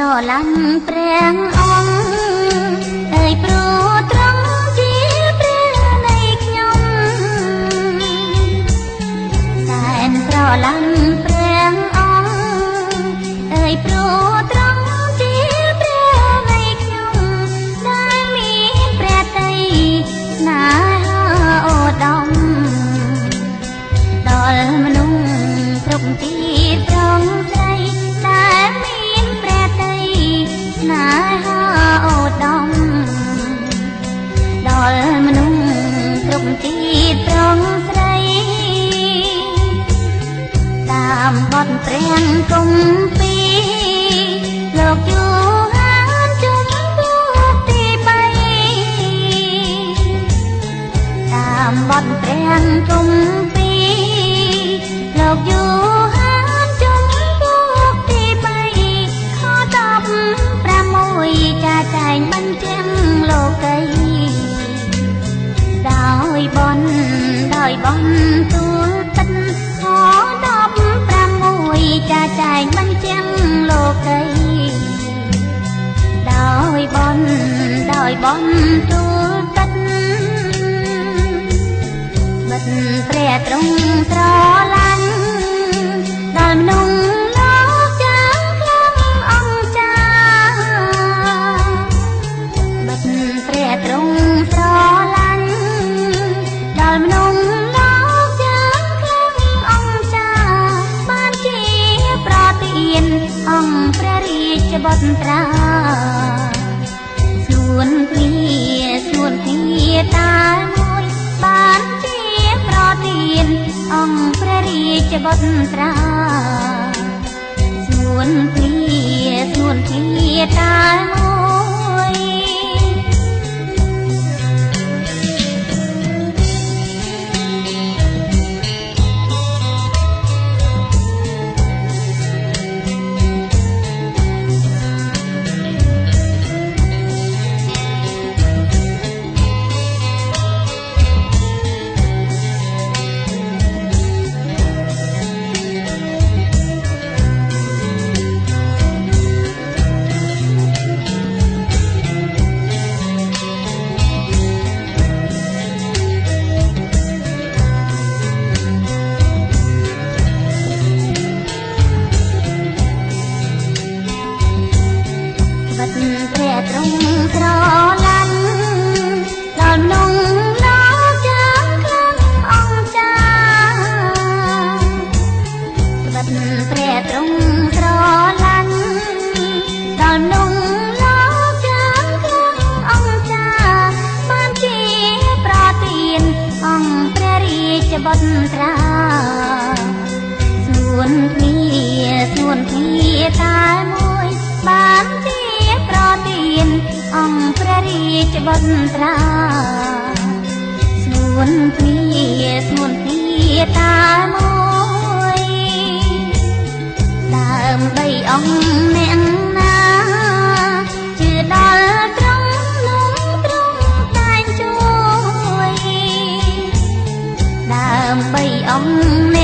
ឡាញ់ព្រះអង្គអើយព្រោះត្រង់ជាព្រះនៃខ្ញុំសែនស្រឡាញ់ព្រះអង្គអើយព្រោះត្រង់ជាព្រះនៃខ្ញុំដែលមានព្រះតីស្នេហាអូដំដល់មនុស្សគ្រប់ទី ព្រះគម្ពីរលោកយូហានជំពូកទី3តាមបទព្រះគម្ពីរលោកយូហានជំពូកទី3ខ16ចាចែងបញ្ចាំងលោកីដោយបនដោយបនទូល បនទូលទឹកបិទព្រះទ្រង់ស្រឡាញ់ដល់មនុស្សលោកចាំខ្លាំងអង្គចាបិទព្រះទ្រង់ស្រឡាញ់ដល់មនុស្សលោកចាំខ្លាំងអង្គចាបានជាប្រទានអង្គព្រះរាជបុត្រាស្នួនព្រាស្នួនព្រាតាមួយបានជាប្រទានអង្គព្រះរាជបុត្រាស្នួនព្រាស្នួនព្រាតាមួយ បានជាប្រទានអង្គព្រះរាជបុត្រាស្នួនព្រាស្នួនព្រាតែមួយបានជាប្រទានអង្គព្រះរាជបុត្រាស្នួនព្រាស្នួនព្រាតែមួយដើម្បីអង្គអ្នក ដើ